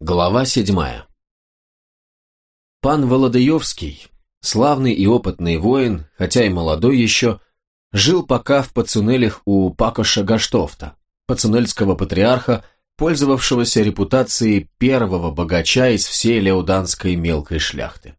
Глава седьмая Пан Володаевский, славный и опытный воин, хотя и молодой еще, жил пока в пацунелях у Пакоша Гаштофта, пацунельского патриарха, пользовавшегося репутацией первого богача из всей леуданской мелкой шляхты.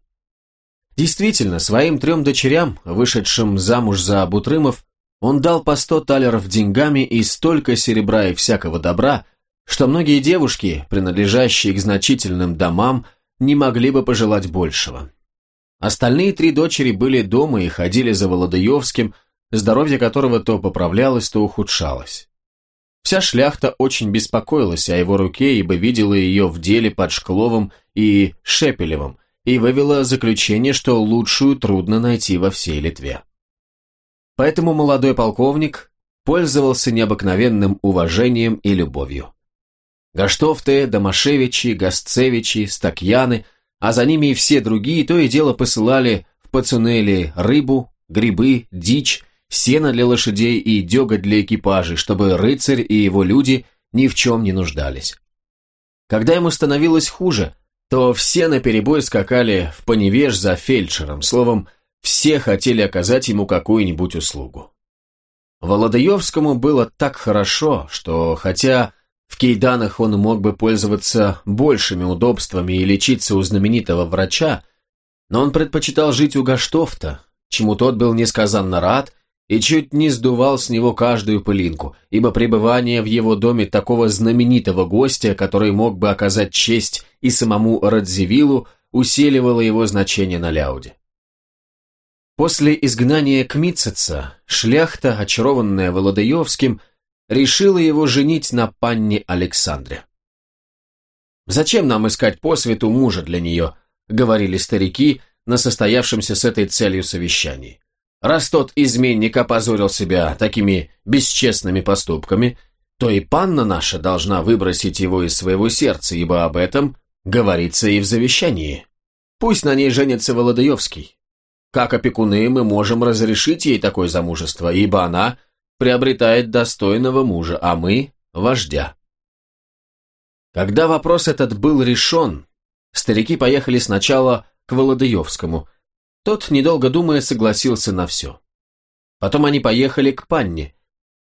Действительно, своим трем дочерям, вышедшим замуж за Бутрымов, он дал по сто талеров деньгами и столько серебра и всякого добра, что многие девушки, принадлежащие к значительным домам, не могли бы пожелать большего. Остальные три дочери были дома и ходили за Володаевским, здоровье которого то поправлялось, то ухудшалось. Вся шляхта очень беспокоилась о его руке, ибо видела ее в деле под Шкловым и Шепелевым, и вывела заключение, что лучшую трудно найти во всей Литве. Поэтому молодой полковник пользовался необыкновенным уважением и любовью. Гаштофты, Домашевичи, Гасцевичи, Стакьяны, а за ними и все другие то и дело посылали в Пацунели рыбу, грибы, дичь, сено для лошадей и деготь для экипажей, чтобы рыцарь и его люди ни в чем не нуждались. Когда ему становилось хуже, то все наперебой скакали в поневеж за фельдшером, словом, все хотели оказать ему какую-нибудь услугу. Володаевскому было так хорошо, что хотя в Кейданах он мог бы пользоваться большими удобствами и лечиться у знаменитого врача, но он предпочитал жить у Гаштофта, чему тот был несказанно рад и чуть не сдувал с него каждую пылинку, ибо пребывание в его доме такого знаменитого гостя, который мог бы оказать честь и самому Радзивиллу, усиливало его значение на Ляуде. После изгнания Кмитцеца шляхта, очарованная Володаевским, решила его женить на панне Александре. «Зачем нам искать по свету мужа для нее?» — говорили старики на состоявшемся с этой целью совещании. «Раз тот изменник опозорил себя такими бесчестными поступками, то и панна наша должна выбросить его из своего сердца, ибо об этом говорится и в завещании. Пусть на ней женится Володаевский. Как опекуны мы можем разрешить ей такое замужество, ибо она приобретает достойного мужа, а мы – вождя. Когда вопрос этот был решен, старики поехали сначала к Володаевскому. Тот, недолго думая, согласился на все. Потом они поехали к Панне,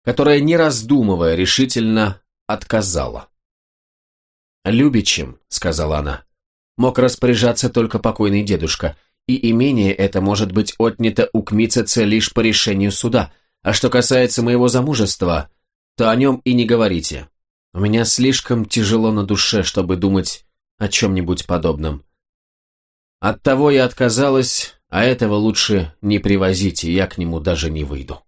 которая, не раздумывая, решительно отказала. «Любичем», — сказала она, — «мог распоряжаться только покойный дедушка, и имение это может быть отнято у Кмицеца лишь по решению суда, а что касается моего замужества, то о нем и не говорите. У меня слишком тяжело на душе, чтобы думать о чем-нибудь подобном. Оттого я отказалась, а этого лучше не привозите, я к нему даже не выйду.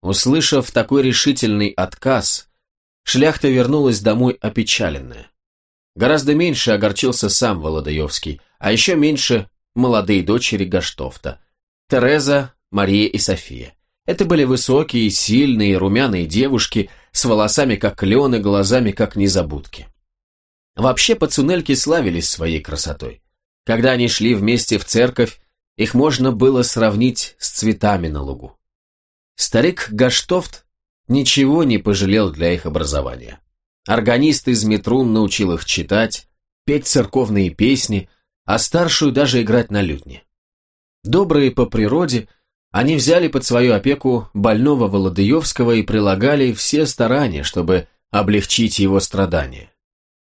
Услышав такой решительный отказ, шляхта вернулась домой опечаленная. Гораздо меньше огорчился сам Володаевский, а еще меньше молодые дочери Гаштофта. Тереза, Мария и София. Это были высокие, сильные, румяные девушки с волосами как клены, глазами как незабудки. Вообще пацунельки славились своей красотой. Когда они шли вместе в церковь, их можно было сравнить с цветами на лугу. Старик Гаштофт ничего не пожалел для их образования. Органист из Метрун научил их читать, петь церковные песни, а старшую даже играть на лютне. Добрые по природе – они взяли под свою опеку больного Володыевского и прилагали все старания, чтобы облегчить его страдания.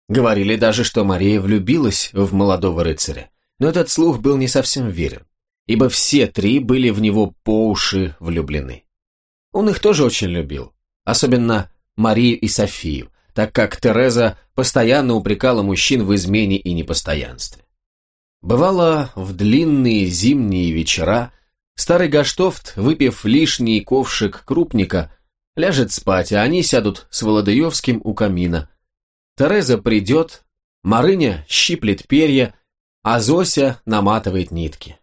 Говорили даже, что Мария влюбилась в молодого рыцаря, но этот слух был не совсем верен, ибо все три были в него по уши влюблены. Он их тоже очень любил, особенно Марию и Софию, так как Тереза постоянно упрекала мужчин в измене и непостоянстве. Бывало, в длинные зимние вечера Старый Гаштофт, выпив лишний ковшик крупника, ляжет спать, а они сядут с Володаевским у камина. Тереза придет, Марыня щиплет перья, а Зося наматывает нитки.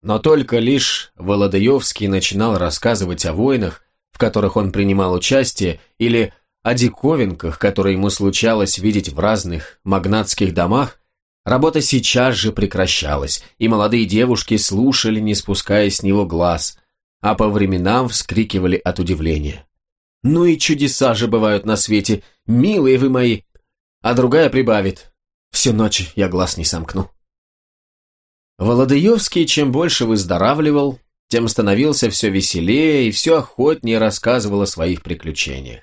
Но только лишь Володаевский начинал рассказывать о войнах, в которых он принимал участие, или о диковинках, которые ему случалось видеть в разных магнатских домах, Работа сейчас же прекращалась, и молодые девушки слушали, не спуская с него глаз, а по временам вскрикивали от удивления. «Ну и чудеса же бывают на свете, милые вы мои! а другая прибавит. Всю ночь я глаз не сомкну. Володыевский чем больше выздоравливал, тем становился все веселее и все охотнее рассказывал о своих приключениях.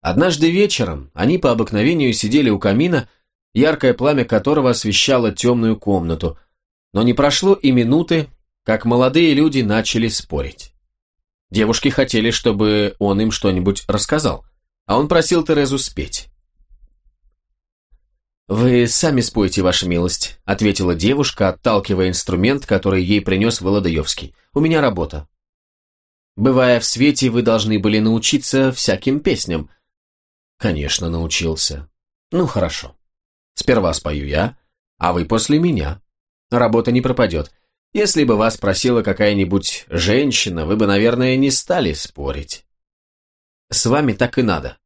Однажды вечером они по обыкновению сидели у камина, яркое пламя которого освещало темную комнату, но не прошло и минуты, как молодые люди начали спорить. Девушки хотели, чтобы он им что-нибудь рассказал, а он просил Терезу спеть. «Вы сами спойте, ваша милость», — ответила девушка, отталкивая инструмент, который ей принес Володаевский. «У меня работа». «Бывая в свете, вы должны были научиться всяким песням». «Конечно, научился». «Ну, хорошо. Сперва спою я, а вы после меня. Работа не пропадет. Если бы вас просила какая-нибудь женщина, вы бы, наверное, не стали спорить. С вами так и надо.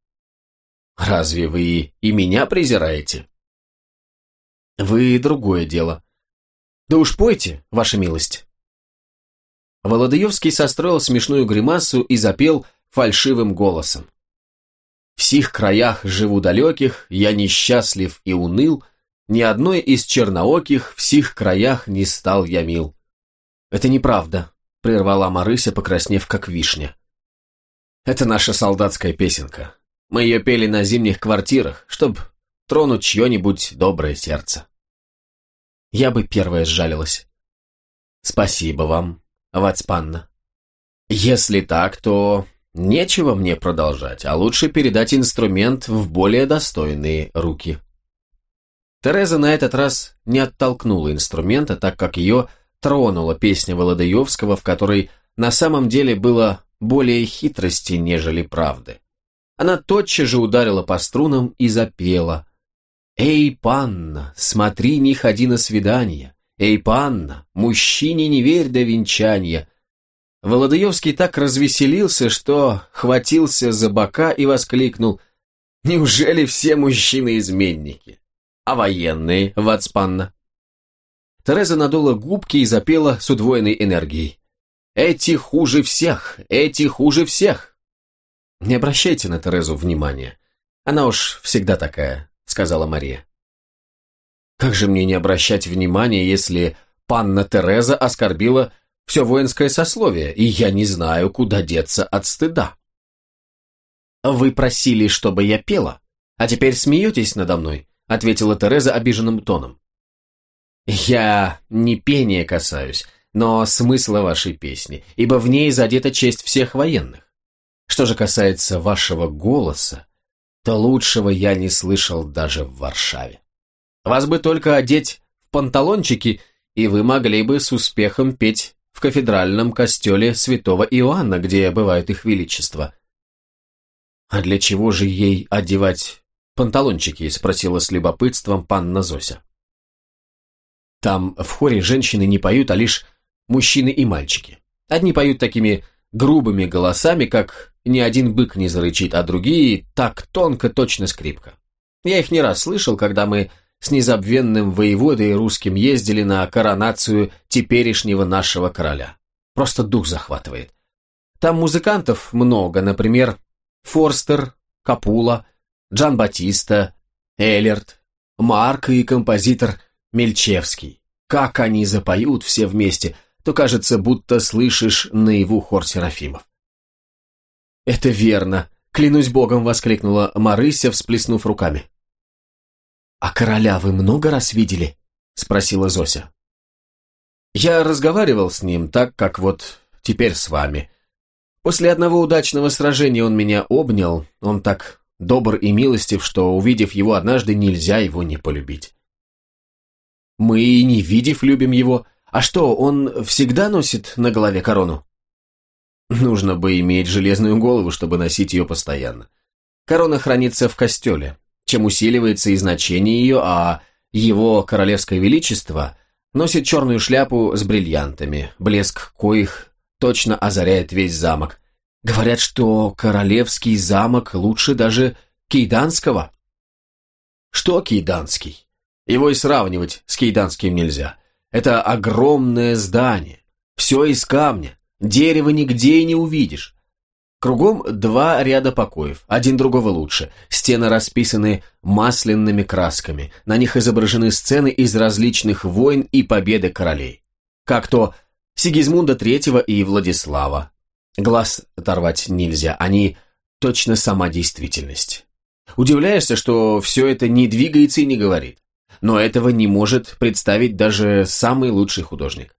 Разве вы и меня презираете? Вы другое дело. Да уж пойте, ваша милость. Володаевский состроил смешную гримасу и запел фальшивым голосом. В сих краях живу далеких, я несчастлив и уныл, ни одной из чернооких в сих краях не стал я мил. «Это неправда», — прервала Марыся, покраснев как вишня. «Это наша солдатская песенка. Мы ее пели на зимних квартирах, чтобы тронуть чье-нибудь доброе сердце». Я бы первая сжалилась. «Спасибо вам, Вацпанна. Если так, то нечего мне продолжать, а лучше передать инструмент в более достойные руки». Тереза на этот раз не оттолкнула инструмента, так как ее тронула песня Володаевского, в которой на самом деле было более хитрости, нежели правды. Она тотчас же ударила по струнам и запела. «Эй, панна, смотри, не ходи на свидание! Эй, панна, мужчине не верь до венчания!» Володаевский так развеселился, что хватился за бока и воскликнул «Неужели все мужчины изменники? А военные, Вацпанна?» Тереза надула губки и запела с удвоенной энергией. «Эти хуже всех! Эти хуже всех!» «Не обращайте на Терезу внимания. Она уж всегда такая», — сказала Мария. «Как же мне не обращать внимания, если панна Тереза оскорбила все воинское сословие, и я не знаю, куда деться от стыда?» «Вы просили, чтобы я пела, а теперь смеетесь надо мной», — ответила Тереза обиженным тоном. Я не пения касаюсь, но смысла вашей песни, ибо в ней задета честь всех военных. Что же касается вашего голоса, то лучшего я не слышал даже в Варшаве. Вас бы только одеть в панталончики, и вы могли бы с успехом петь в кафедральном костеле святого Иоанна, где бывает их величество. «А для чего же ей одевать панталончики?» – спросила с любопытством панна Зося. Там в хоре женщины не поют, а лишь мужчины и мальчики. Одни поют такими грубыми голосами, как ни один бык не зарычит, а другие так тонко, точно скрипка. Я их не раз слышал, когда мы с незабвенным воеводой русским ездили на коронацию теперешнего нашего короля. Просто дух захватывает. Там музыкантов много, например, Форстер, Капула, Джан Батиста, Эллерт, Марк и композитор Мельчевский. Как они запоют все вместе, то кажется, будто слышишь наяву хор Серафимов. «Это верно», — клянусь богом, воскликнула Марыся, всплеснув руками. «А короля вы много раз видели?» — спросила Зося. «Я разговаривал с ним так, как вот теперь с вами. После одного удачного сражения он меня обнял, он так добр и милостив, что, увидев его однажды, нельзя его не полюбить. Мы и не видев любим его. А что, он всегда носит на голове корону? Нужно бы иметь железную голову, чтобы носить ее постоянно. Корона хранится в костеле, чем усиливается и значение ее, а его королевское величество носит черную шляпу с бриллиантами, блеск коих точно озаряет весь замок. Говорят, что королевский замок лучше даже кейданского. Что кейданский? Его и сравнивать с Кейданским нельзя. Это огромное здание. Все из камня. Дерева нигде и не увидишь. Кругом два ряда покоев, один другого лучше. Стены расписаны масляными красками. На них изображены сцены из различных войн и победы королей. Как то Сигизмунда III и Владислава. Глаз оторвать нельзя, они точно сама действительность. Удивляешься, что все это не двигается и не говорит. Но этого не может представить даже самый лучший художник.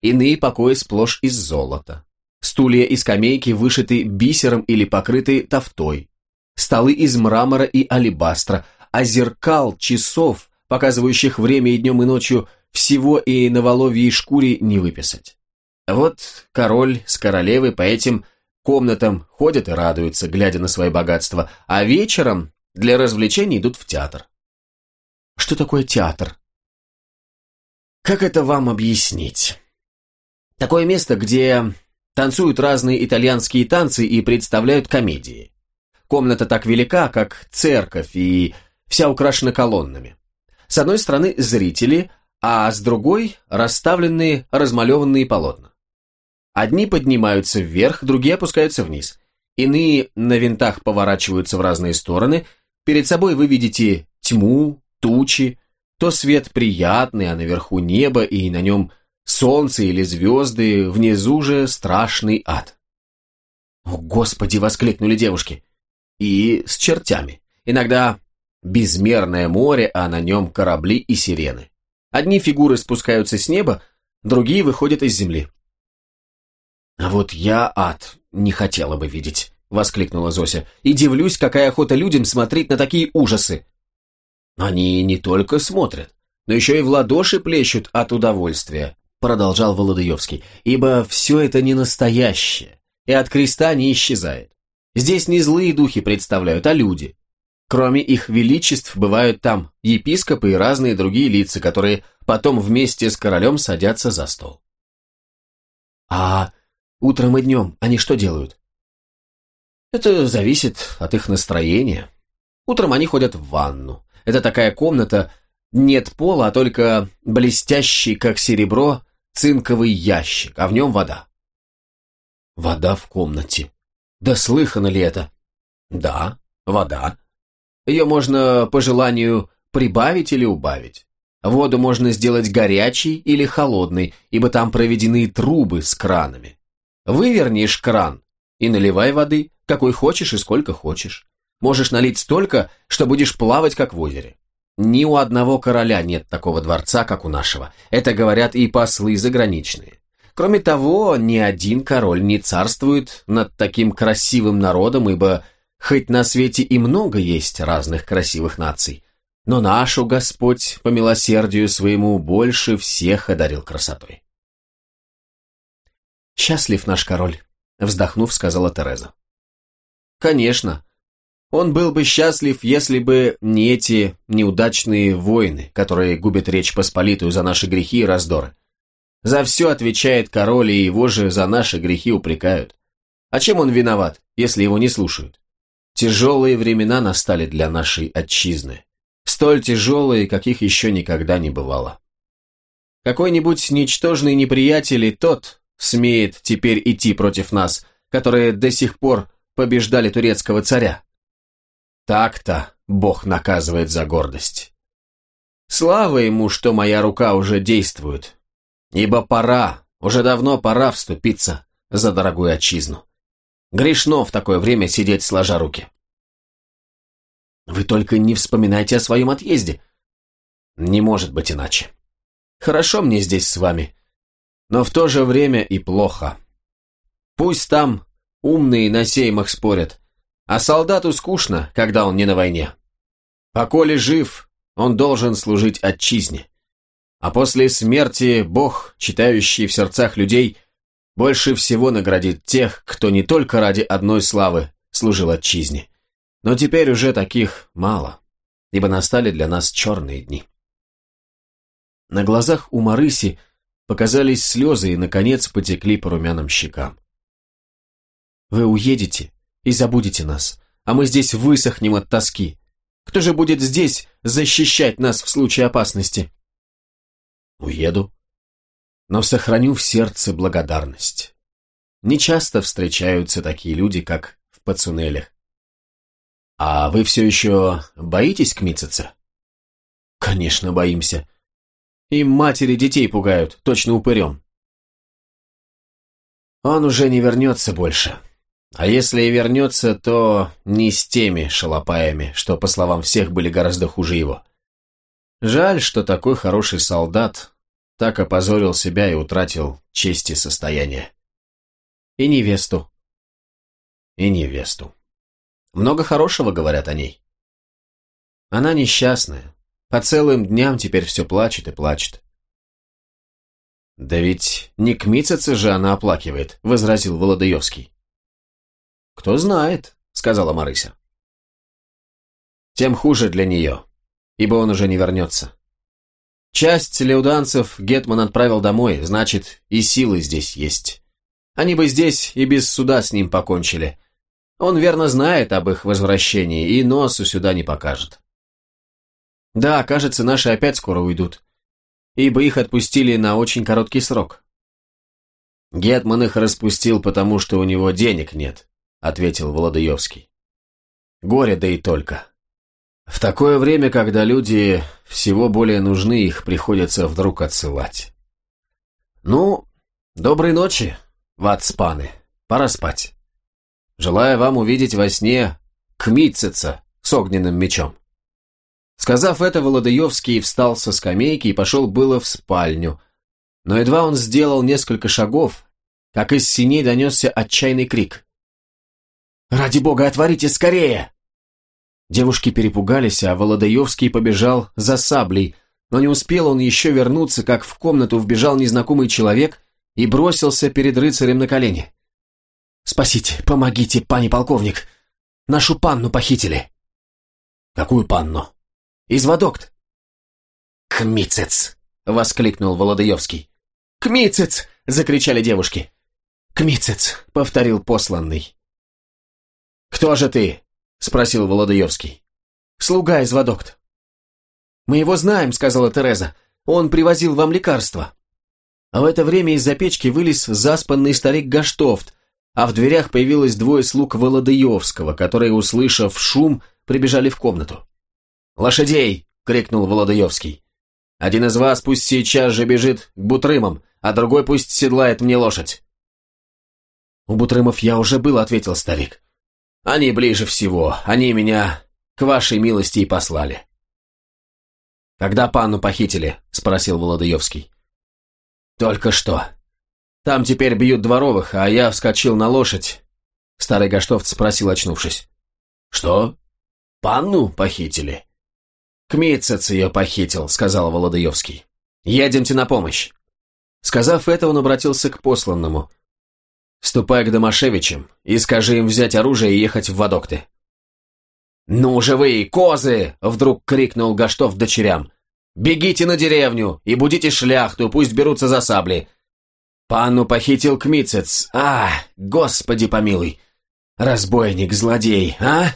Иные покои сплошь из золота. Стулья и скамейки вышиты бисером или покрыты тофтой. Столы из мрамора и алебастра, а зеркал, часов, показывающих время и днем и ночью, всего и на воловьей шкуре не выписать. Вот король с королевой по этим комнатам ходят и радуются, глядя на свои богатства, а вечером для развлечений идут в театр. Что такое театр? Как это вам объяснить? Такое место, где танцуют разные итальянские танцы и представляют комедии. Комната так велика, как церковь, и вся украшена колоннами. С одной стороны зрители, а с другой расставленные размалеванные полотна. Одни поднимаются вверх, другие опускаются вниз. Иные на винтах поворачиваются в разные стороны. Перед собой вы видите тьму, тучи, то свет приятный, а наверху небо, и на нем солнце или звезды, внизу же страшный ад. «О, Господи!» — воскликнули девушки. И с чертями. Иногда безмерное море, а на нем корабли и сирены. Одни фигуры спускаются с неба, другие выходят из земли. «А вот я ад не хотела бы видеть», — воскликнула Зося, «и дивлюсь, какая охота людям смотреть на такие ужасы». «Они не только смотрят, но еще и в ладоши плещут от удовольствия», — продолжал Володаевский, «ибо все это не настоящее, и от креста не исчезает. Здесь не злые духи представляют, а люди. Кроме их величеств, бывают там епископы и разные другие лица, которые потом вместе с королем садятся за стол. А утром и днем они что делают? Это зависит от их настроения. Утром они ходят в ванну. Это такая комната, нет пола, а только блестящий, как серебро, цинковый ящик, а в нем вода. Вода в комнате. Да слыхано ли это? Да, вода. Ее можно по желанию прибавить или убавить. Воду можно сделать горячей или холодной, ибо там проведены трубы с кранами. Вывернешь кран и наливай воды, какой хочешь и сколько хочешь. Можешь налить столько, что будешь плавать, как в озере. Ни у одного короля нет такого дворца, как у нашего. Это говорят и послы заграничные. Кроме того, ни один король не царствует над таким красивым народом, ибо Хоть на свете и много есть разных красивых наций, но нашу Господь по милосердию своему больше всех одарил красотой. «Счастлив наш король», — вздохнув, сказала Тереза. «Конечно. Он был бы счастлив, если бы не эти неудачные войны, которые губят Речь Посполитую за наши грехи и раздоры. За все отвечает король, и его же за наши грехи упрекают. А чем он виноват, если его не слушают? Тяжелые времена настали для нашей отчизны. Столь тяжелые, каких еще никогда не бывало. Какой-нибудь ничтожный неприятель и тот смеет теперь идти против нас, которые до сих пор побеждали турецкого царя. Так-то Бог наказывает за гордость. Слава ему, что моя рука уже действует, ибо пора, уже давно пора вступиться за дорогую отчизну. Грешно в такое время сидеть сложа руки. Вы только не вспоминайте о своем отъезде. Не может быть иначе. Хорошо мне здесь с вами, но в то же время и плохо. Пусть там умные на сеймах спорят, а солдату скучно, когда он не на войне. Поколе жив, он должен служить отчизне. А после смерти Бог, читающий в сердцах людей, больше всего наградит тех, кто не только ради одной славы служил отчизне. Но теперь уже таких мало, ибо настали для нас черные дни. На глазах у Марыси показались слезы и, наконец, потекли по румяным щекам. «Вы уедете и забудете нас, а мы здесь высохнем от тоски. Кто же будет здесь защищать нас в случае опасности?» «Уеду, но сохраню в сердце благодарность. Нечасто встречаются такие люди, как в Пацунелях. А вы все еще боитесь кмицаться? Конечно, боимся. И матери детей пугают, точно упырем. Он уже не вернется больше. А если и вернется, то не с теми шалопаями, что, по словам всех, были гораздо хуже его. Жаль, что такой хороший солдат так опозорил себя и утратил честь и состояние. И невесту. И невесту. Много хорошего говорят о ней. Она несчастная. По целым дням теперь все плачет и плачет. «Да ведь не кмицаться же она оплакивает», — возразил Володаевский. «Кто знает», — сказала Марыся. «Тем хуже для нее, ибо он уже не вернется. Часть леуданцев Гетман отправил домой, значит, и силы здесь есть. Они бы здесь и без суда с ним покончили. Он верно знает об их возвращении и носу сюда не покажет. Да, кажется, наши опять скоро уйдут ибо их отпустили на очень короткий срок. «Гетман их распустил, потому что у него денег нет», — ответил Володаевский. «Горе, да и только. В такое время, когда люди всего более нужны, их приходится вдруг отсылать. Ну, доброй ночи, ватспаны, пора спать. Желаю вам увидеть во сне Кмитцица с огненным мечом». Сказав это, Володаевский встал со скамейки и пошел было в спальню. Но едва он сделал несколько шагов, как из синей донесся отчаянный крик. «Ради бога, отворите скорее!» Девушки перепугались, а Володаевский побежал за саблей, но не успел он еще вернуться, как в комнату вбежал незнакомый человек и бросился перед рыцарем на колени. «Спасите, помогите, пани полковник! Нашу панну похитили!» «Какую панну?» Из Водокт. «Кмицец!» — воскликнул Володаевский. «Кмицец!» — закричали девушки. «Кмицец!» — повторил посланный. «Кто же ты?» — спросил Володаевский. «Слуга из Водокт». «Мы его знаем», — сказала Тереза. «Он привозил вам лекарства». А в это время из-за печки вылез заспанный старик Гаштофт, а в дверях появилось двое слуг Володаевского, которые, услышав шум, прибежали в комнату. «Лошадей!» — крикнул Володаевский. «Один из вас пусть сейчас же бежит к Бутрымам, а другой пусть седлает мне лошадь». «У Бутрымов я уже был», — ответил старик. «Они ближе всего, они меня к вашей милости и послали». «Когда панну похитили?» — спросил Володаевский. «Только что. Там теперь бьют дворовых, а я вскочил на лошадь». Старый Гаштовц спросил, очнувшись. «Что? Панну похитили?» «Кмитцец ее похитил», — сказал Володаевский. «Едемте на помощь». Сказав это, он обратился к посланному. «Ступай к Домашевичам и скажи им взять оружие и ехать в Водокты». «Ну же вы, козы!» — вдруг крикнул Гаштов дочерям. «Бегите на деревню и будите шляхту, пусть берутся за сабли. Панну похитил Кмицец. А, господи помилуй! Разбойник, злодей, а?»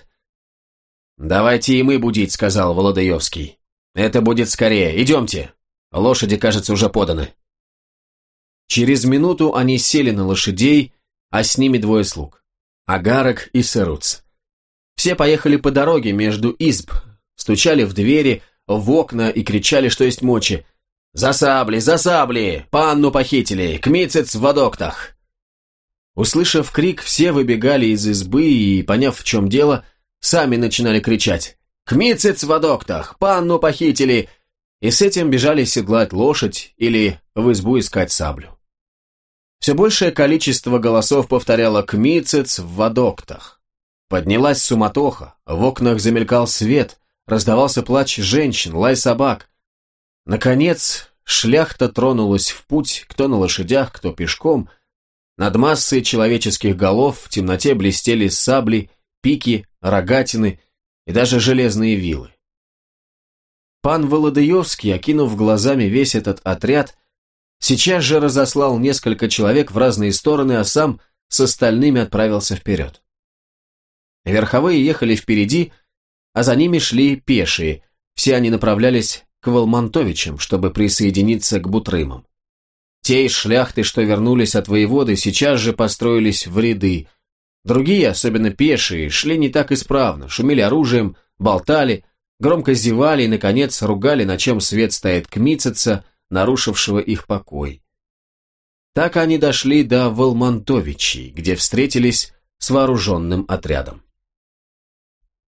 «Давайте и мы будить», — сказал Володаевский. «Это будет скорее. Идемте. Лошади, кажется, уже поданы». Через минуту они сели на лошадей, а с ними двое слуг. Агарок и Сыруц. Все поехали по дороге между изб, стучали в двери, в окна и кричали, что есть мочи. «За сабли! За сабли! Панну похитили! Кмицец в водоктах!» Услышав крик, все выбегали из избы и, поняв, в чем дело, сами начинали кричать «Кмицец в адоктах! Панну похитили!» и с этим бежали седлать лошадь или в избу искать саблю. Все большее количество голосов повторяло «Кмицец в водоктах». Поднялась суматоха, в окнах замелькал свет, раздавался плач женщин, лай собак. Наконец, шляхта тронулась в путь, кто на лошадях, кто пешком. Над массой человеческих голов в темноте блестели сабли пики, рогатины и даже железные вилы. Пан Володаевский, окинув глазами весь этот отряд, сейчас же разослал несколько человек в разные стороны, а сам с остальными отправился вперед. Верховые ехали впереди, а за ними шли пешие, все они направлялись к Волмонтовичам, чтобы присоединиться к Бутрымам. Те из шляхты, что вернулись от воеводы, сейчас же построились в ряды. Другие, особенно пешие, шли не так исправно, шумели оружием, болтали, громко зевали и, наконец, ругали, на чем свет стоит кмицеца, нарушившего их покой. Так они дошли до Волмонтовичей, где встретились с вооруженным отрядом.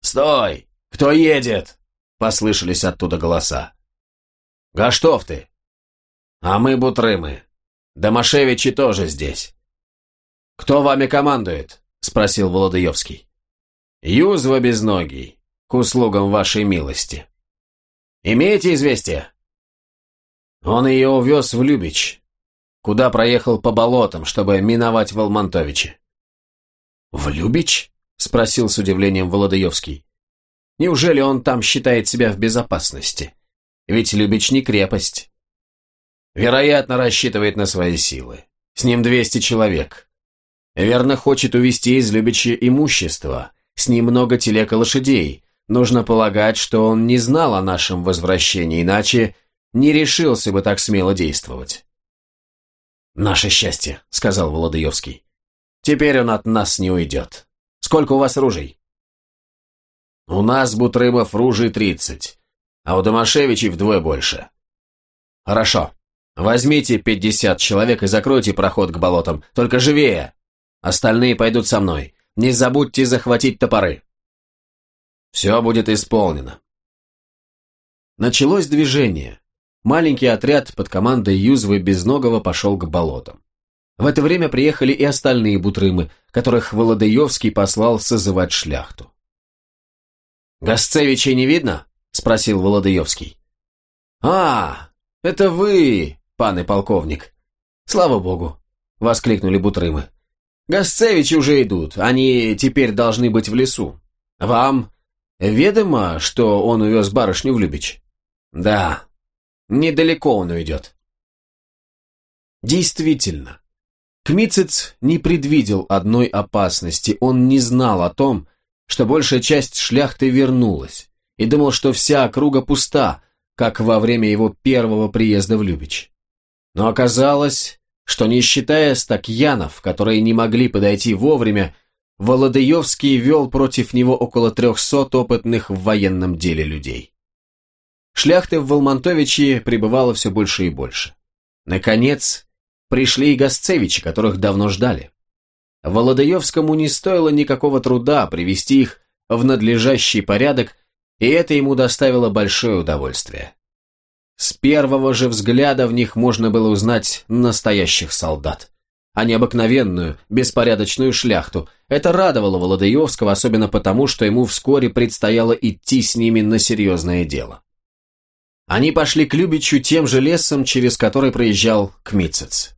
«Стой! Кто едет?» — послышались оттуда голоса. «Гаштов ты?» «А мы Бутрымы. Домашевичи тоже здесь». «Кто вами командует?» — спросил Володаевский. «Юзва безногий, к услугам вашей милости». «Имеете известие?» Он ее увез в Любич, куда проехал по болотам, чтобы миновать Волмонтовича. «В Любич?» — спросил с удивлением Володаевский. «Неужели он там считает себя в безопасности? Ведь Любич не крепость». «Вероятно, рассчитывает на свои силы. С ним двести человек. Верно, хочет увести из Любича имущество. С ним много телег и лошадей. Нужно полагать, что он не знал о нашем возвращении, иначе не решился бы так смело действовать. «Наше счастье», — сказал Володаевский. «Теперь он от нас не уйдет. Сколько у вас ружей?» «У нас, Бутрымов, ружей тридцать, а у Домашевичей вдвое больше». «Хорошо. Возьмите пятьдесят человек и закройте проход к болотам. Только живее. Остальные пойдут со мной. Не забудьте захватить топоры». «Все будет исполнено». Началось движение. Маленький отряд под командой Юзвы Безногого пошел к болотам. В это время приехали и остальные бутрымы, которых Володаевский послал созывать шляхту. «Гасцевичей не видно?» – спросил Володаевский. «А, это вы, пан и полковник. Слава богу!» – воскликнули бутрымы. «Гасцевичи уже идут, они теперь должны быть в лесу. Вам ведомо, что он увез барышню в Любич?» «Да, Недалеко он уйдет. Действительно, Кмицец не предвидел одной опасности, он не знал о том, что большая часть шляхты вернулась, и думал, что вся округа пуста, как во время его первого приезда в Любич. Но оказалось, что не считая стакьянов, которые не могли подойти вовремя, Володаевский вел против него около трехсот опытных в военном деле людей. Шляхты в Волмонтовиче прибывало все больше и больше. Наконец, пришли и Гасцевичи, которых давно ждали. Володаевскому не стоило никакого труда привести их в надлежащий порядок, и это ему доставило большое удовольствие. С первого же взгляда в них можно было узнать настоящих солдат, а не обыкновенную, беспорядочную шляхту. Это радовало Володаевского, особенно потому, что ему вскоре предстояло идти с ними на серьезное дело. Они пошли к Любичу тем же лесом, через который проезжал Кмицец.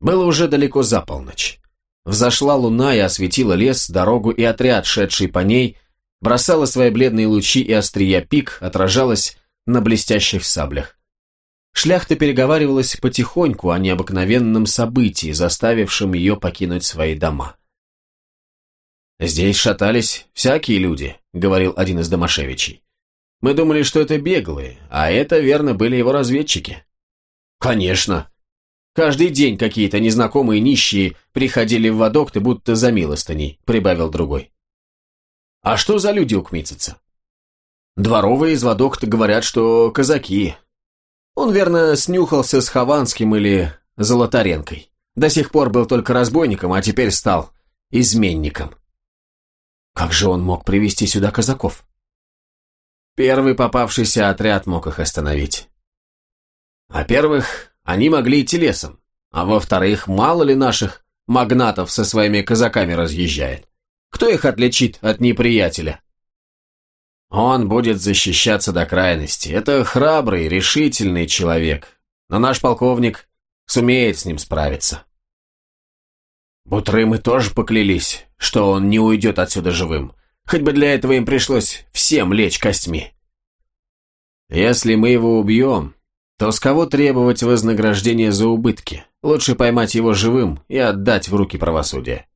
Было уже далеко за полночь. Взошла луна и осветила лес, дорогу и отряд, шедший по ней, бросала свои бледные лучи и острия пик, отражалась на блестящих саблях. Шляхта переговаривалась потихоньку о необыкновенном событии, заставившем ее покинуть свои дома. «Здесь шатались всякие люди», — говорил один из Домашевичей. Мы думали, что это беглые, а это, верно, были его разведчики. Конечно. Каждый день какие-то незнакомые нищие приходили в Вадокты, будто за милостыней, прибавил другой. А что за люди у Кмитцица? Дворовые из Вадокта говорят, что казаки. Он, верно, снюхался с Хованским или Золотаренкой. До сих пор был только разбойником, а теперь стал изменником. Как же он мог привести сюда казаков? Первый попавшийся отряд мог их остановить. Во-первых, они могли идти лесом, а во-вторых, мало ли наших магнатов со своими казаками разъезжает. Кто их отличит от неприятеля? Он будет защищаться до крайности. Это храбрый, решительный человек. Но наш полковник сумеет с ним справиться. Бутрымы тоже поклялись, что он не уйдет отсюда живым. Хоть бы для этого им пришлось всем лечь костьми. Если мы его убьем, то с кого требовать вознаграждения за убытки? Лучше поймать его живым и отдать в руки правосудия.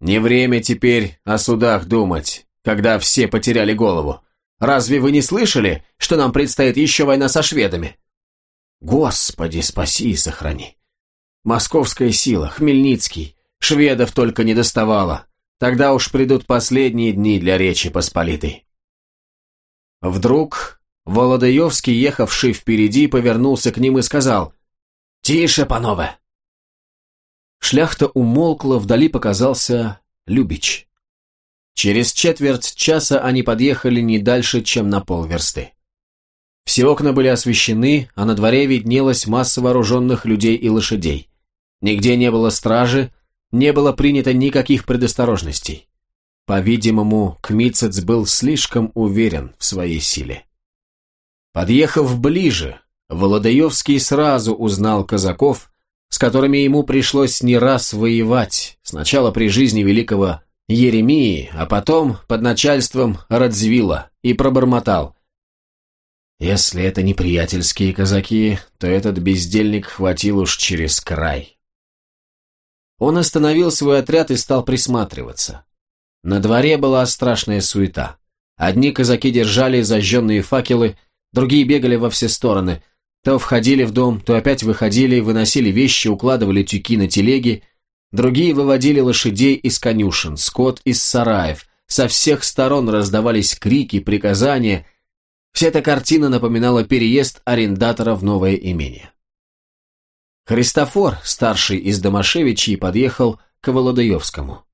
Не время теперь о судах думать, когда все потеряли голову. Разве вы не слышали, что нам предстоит еще война со шведами? Господи, спаси и сохрани. Московская сила, Хмельницкий, шведов только не доставало. Тогда уж придут последние дни для Речи Посполитой. Вдруг Володаевский, ехавший впереди, повернулся к ним и сказал «Тише, панове!» Шляхта умолкла, вдали показался Любич. Через четверть часа они подъехали не дальше, чем на полверсты. Все окна были освещены, а на дворе виднелась масса вооруженных людей и лошадей. Нигде не было стражи, не было принято никаких предосторожностей. По-видимому, Кмицец был слишком уверен в своей силе. Подъехав ближе, Володаевский сразу узнал казаков, с которыми ему пришлось не раз воевать, сначала при жизни великого Еремии, а потом под начальством Радзивилла, и пробормотал. Если это не приятельские казаки, то этот бездельник хватил уж через край. Он остановил свой отряд и стал присматриваться. На дворе была страшная суета. Одни казаки держали зажженные факелы, другие бегали во все стороны. То входили в дом, то опять выходили, выносили вещи, укладывали тюки на телеги, другие выводили лошадей из конюшен, скот из сараев. Со всех сторон раздавались крики, приказания. Вся эта картина напоминала переезд арендатора в новое имение. Христофор, старший из Домашевичей, подъехал к Володаевскому.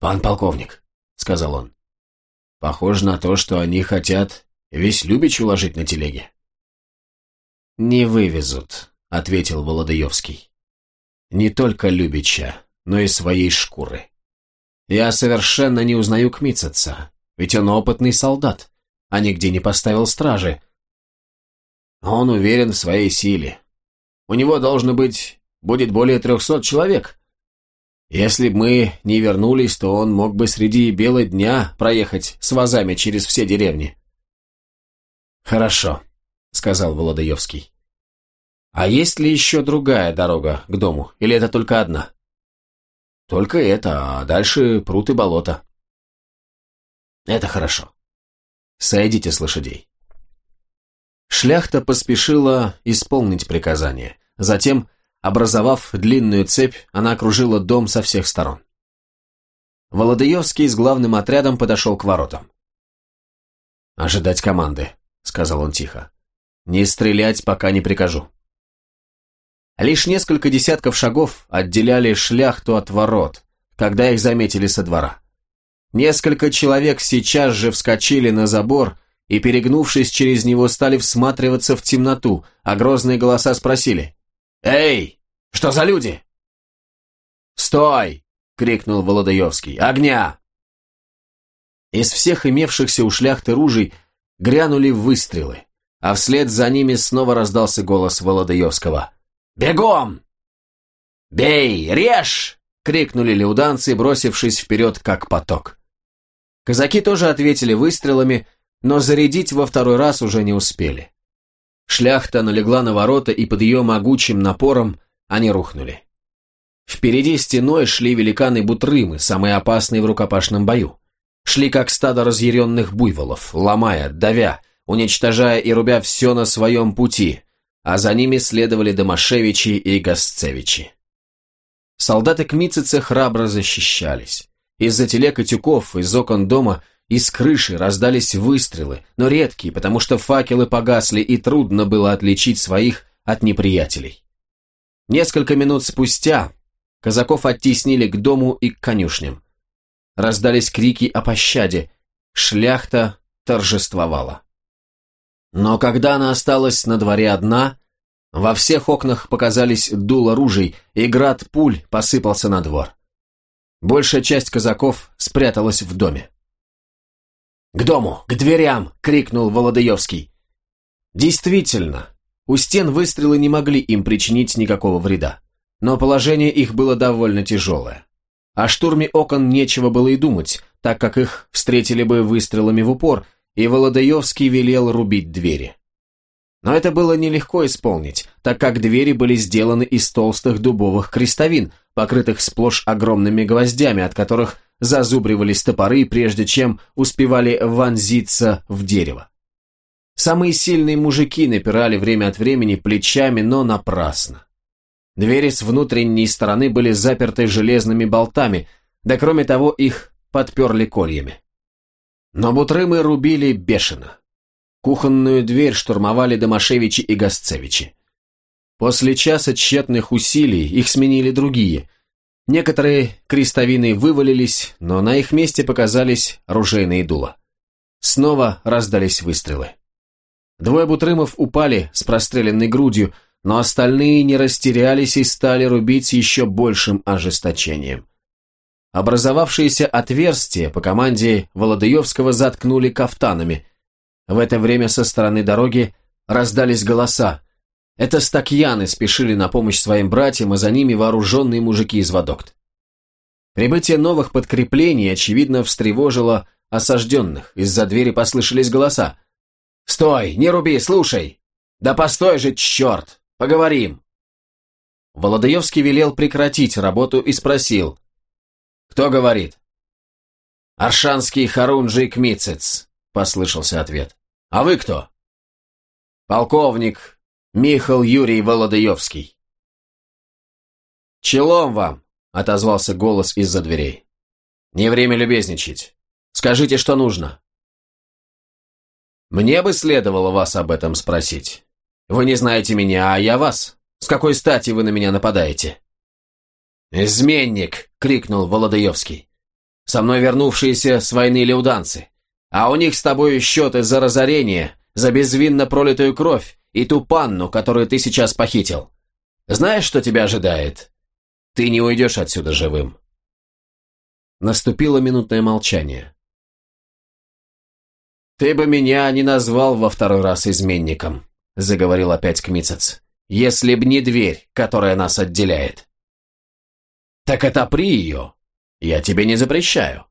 «Пан полковник», — сказал он, — «похоже на то, что они хотят весь Любич уложить на телеге». «Не вывезут», — ответил Володаевский. «Не только Любича, но и своей шкуры. Я совершенно не узнаю Кмицеца, ведь он опытный солдат, а нигде не поставил стражи. Он уверен в своей силе, у него должно быть, будет более трехсот человек. Если бы мы не вернулись, то он мог бы среди бела дня проехать с вазами через все деревни. Хорошо, сказал Володаевский. А есть ли еще другая дорога к дому, или это только одна? Только это, а дальше пруд и болото. Это хорошо. Сойдите с лошадей. Шляхта поспешила исполнить приказание. Затем, образовав длинную цепь, она окружила дом со всех сторон. Володаевский с главным отрядом подошел к воротам. «Ожидать команды», — сказал он тихо. «Не стрелять, пока не прикажу». Лишь несколько десятков шагов отделяли шляхту от ворот, когда их заметили со двора. Несколько человек сейчас же вскочили на забор и, перегнувшись через него, стали всматриваться в темноту, а грозные голоса спросили «Эй, что за люди?» «Стой!» — крикнул Володаевский. «Огня!» Из всех имевшихся у шляхты ружей грянули выстрелы, а вслед за ними снова раздался голос Володаевского. «Бегом!» «Бей! Режь!» — крикнули леуданцы, бросившись вперед, как поток. Казаки тоже ответили выстрелами, но зарядить во второй раз уже не успели. Шляхта налегла на ворота, и под ее могучим напором они рухнули. Впереди стеной шли великаны Бутрымы, самые опасные в рукопашном бою. Шли как стадо разъяренных буйволов, ломая, давя, уничтожая и рубя все на своем пути, а за ними следовали Домашевичи и Гасцевичи. Солдаты Кмитцица храбро защищались. Из-за телег и тюков, из окон дома – из крыши раздались выстрелы, но редкие, потому что факелы погасли и трудно было отличить своих от неприятелей. Несколько минут спустя казаков оттеснили к дому и к конюшням. Раздались крики о пощаде, шляхта торжествовала. Но когда она осталась на дворе одна, во всех окнах показались дуло ружей, и град пуль посыпался на двор. Большая часть казаков спряталась в доме. «К дому! К дверям!» — крикнул Володаевский. Действительно, у стен выстрелы не могли им причинить никакого вреда. Но положение их было довольно тяжелое. О штурме окон нечего было и думать, так как их встретили бы выстрелами в упор, и Володаевский велел рубить двери. Но это было нелегко исполнить, так как двери были сделаны из толстых дубовых крестовин, покрытых сплошь огромными гвоздями, от которых зазубривались топоры, прежде чем успевали вонзиться в дерево. Самые сильные мужики напирали время от времени плечами, но напрасно. Двери с внутренней стороны были заперты железными болтами, да кроме того их подперли кольями. Но бутрымы рубили бешено. Кухонную дверь штурмовали Домашевичи и Гасцевичи. После часа тщетных усилий их сменили другие. Некоторые крестовины вывалились, но на их месте показались ружейные дула. Снова раздались выстрелы. Двое бутрымов упали с простреленной грудью, но остальные не растерялись и стали рубить еще большим ожесточением. Образовавшиеся отверстия по команде Володаевского заткнули кафтанами. В это время со стороны дороги раздались голоса. Это стакьяны спешили на помощь своим братьям, а за ними вооруженные мужики из Водокт. Прибытие новых подкреплений, очевидно, встревожило осажденных. Из-за двери послышались голоса. «Стой! Не руби! Слушай! Да постой же, черт! Поговорим!» Володаевский велел прекратить работу и спросил. «Кто говорит?» «Аршанский Харунжий Кмицец», — послышался ответ. «А вы кто?» «Полковник Михал Юрий Володаевский». «Челом вам!» — отозвался голос из-за дверей. «Не время любезничать. Скажите, что нужно». «Мне бы следовало вас об этом спросить. Вы не знаете меня, а я вас. С какой стати вы на меня нападаете?» «Изменник!» — крикнул Володаевский. «Со мной вернувшиеся с войны леуданцы. А у них с тобой счеты за разорение, за безвинно пролитую кровь и ту панну, которую ты сейчас похитил. Знаешь, что тебя ожидает? Ты не уйдешь отсюда живым». Наступило минутное молчание. «Ты бы меня не назвал во второй раз изменником», — заговорил опять Кмицец, «если б не дверь, которая нас отделяет». «Так отопри ее. Я тебе не запрещаю».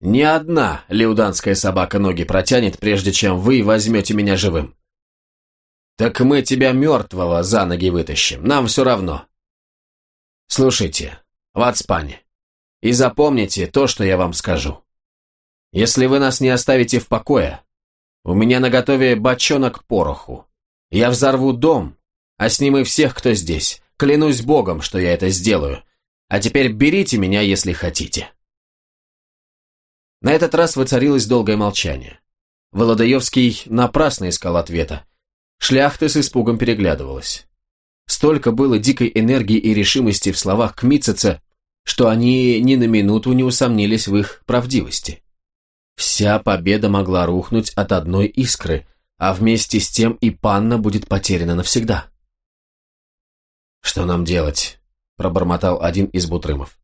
«Ни одна леуданская собака ноги протянет, прежде чем вы возьмете меня живым». «Так мы тебя мертвого за ноги вытащим, нам все равно». «Слушайте, Вацпане, и запомните то, что я вам скажу. Если вы нас не оставите в покое, у меня наготове бочонок пороху. Я взорву дом, а с ним и всех, кто здесь. Клянусь Богом, что я это сделаю. А теперь берите меня, если хотите». На этот раз воцарилось долгое молчание. Володаевский напрасно искал ответа. Шляхта с испугом переглядывалась. Столько было дикой энергии и решимости в словах Кмитцеца, что они ни на минуту не усомнились в их правдивости. Вся победа могла рухнуть от одной искры, а вместе с тем и панна будет потеряна навсегда. «Что нам делать?» – пробормотал один из бутрымов.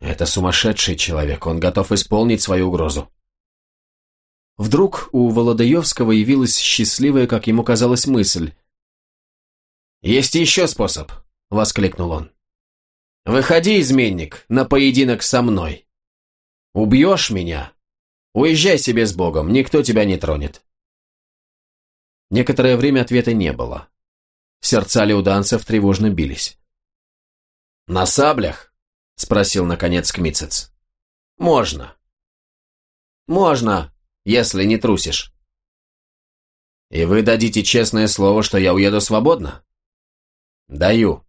«Это сумасшедший человек, он готов исполнить свою угрозу». Вдруг у Володаевского явилась счастливая, как ему казалось, мысль. «Есть еще способ!» – воскликнул он. «Выходи, изменник, на поединок со мной. Убьешь меня, Уезжай себе с Богом, никто тебя не тронет. Некоторое время ответа не было. Сердца леуданцев тревожно бились. «На саблях?» – спросил наконец Кмицец. «Можно». «Можно, если не трусишь». «И вы дадите честное слово, что я уеду свободно?» «Даю».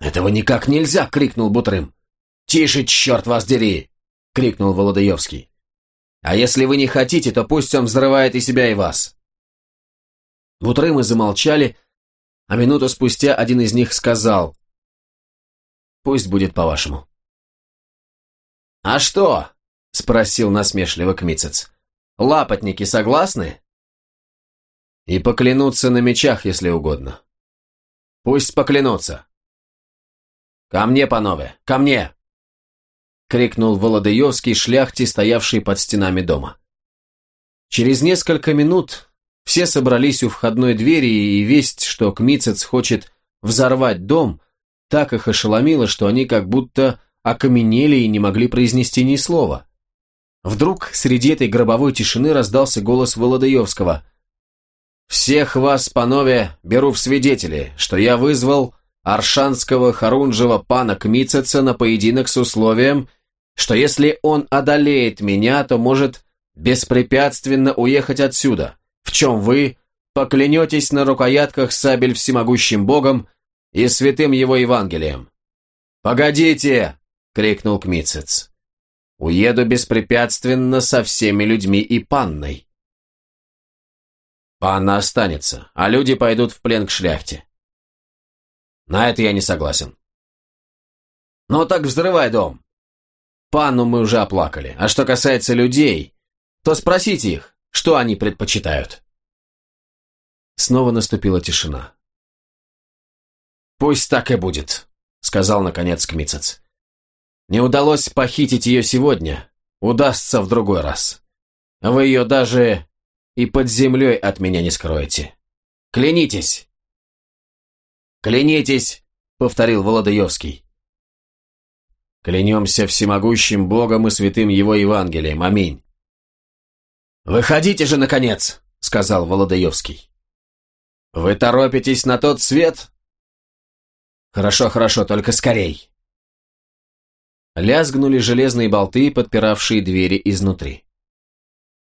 «Этого никак нельзя!» – крикнул Бутрым. «Тише, черт вас дери!» — крикнул Володаевский. «А если вы не хотите, то пусть он взрывает и себя, и вас». Бутрымы замолчали, а минуту спустя один из них сказал «Пусть будет по-вашему». «А что?» — спросил насмешливо Кмицец. «Лапотники согласны?» «И поклянутся на мечах, если угодно». «Пусть поклянутся». «Ко мне, панове, ко мне!» крикнул Володаевский шляхте, стоявший под стенами дома. Через несколько минут все собрались у входной двери, и весть, что Кмицец хочет взорвать дом, так их ошеломило, что они как будто окаменели и не могли произнести ни слова. Вдруг среди этой гробовой тишины раздался голос Володаевского. «Всех вас, панове, беру в свидетели, что я вызвал Аршанского Харунжева пана Кмицеца на поединок с условием, что если он одолеет меня, то может беспрепятственно уехать отсюда, в чем вы поклянетесь на рукоятках сабель всемогущим Богом и святым его Евангелием. «Погодите!» — крикнул Кмицец. «Уеду беспрепятственно со всеми людьми и панной». «Панна останется, а люди пойдут в плен к шляхте». «На это я не согласен». «Ну так взрывай дом. Панну мы уже оплакали, а что касается людей, то спросите их, что они предпочитают». Снова наступила тишина. «Пусть так и будет», — сказал наконец Кмицец. «Не удалось похитить ее сегодня, удастся в другой раз. Вы ее даже и под землей от меня не скроете. Клянитесь!» «Клянитесь!» — повторил Володаевский. «Клянемся всемогущим Богом и святым Его Евангелием. Аминь!» «Выходите же, наконец!» — сказал Володаевский. «Вы торопитесь на тот свет?» «Хорошо, хорошо, только скорей!» Лязгнули железные болты, подпиравшие двери изнутри.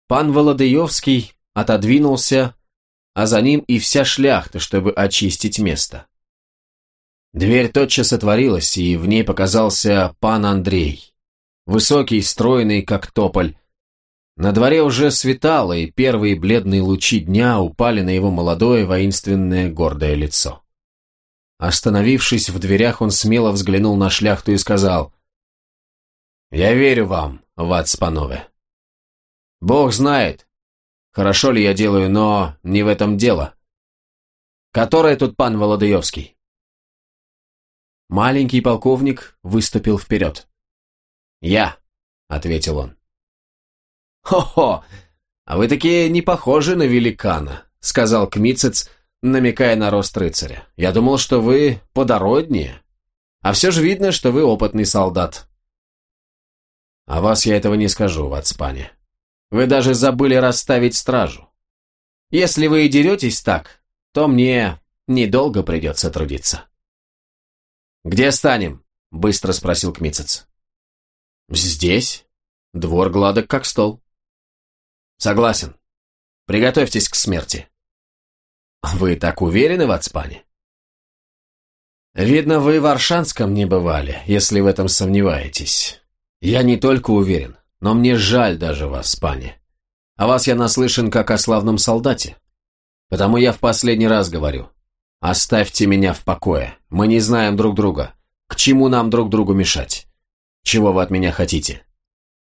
Пан Володыевский отодвинулся, а за ним и вся шляхта, чтобы очистить место. Дверь тотчас отворилась, и в ней показался пан Андрей. Высокий, стройный, как тополь, на дворе уже светало, и первые бледные лучи дня упали на его молодое, воинственное, гордое лицо. Остановившись в дверях, он смело взглянул на шляхту и сказал «Я верю вам, Вацпанове. Бог знает, хорошо ли я делаю, но не в этом дело. Который тут пан Володаевский?» Маленький полковник выступил вперед. «Я», — ответил он. «Хо-хо! А вы такие не похожи на великана», — сказал Кмицец, намекая на рост рыцаря. «Я думал, что вы подороднее. А все же видно, что вы опытный солдат». «А вас я этого не скажу, Вацпане. Вы даже забыли расставить стражу. Если вы и деретесь так, то мне недолго придется трудиться». «Где станем?» — быстро спросил Кмицец. «Здесь. Двор гладок, как стол». Согласен. Приготовьтесь к смерти. Вы так уверены в Ацпане? Видно, вы в Аршанском не бывали, если в этом сомневаетесь. Я не только уверен, но мне жаль даже вас, пане. О вас я наслышан как о славном солдате. Потому я в последний раз говорю. Оставьте меня в покое. Мы не знаем друг друга. К чему нам друг другу мешать? Чего вы от меня хотите?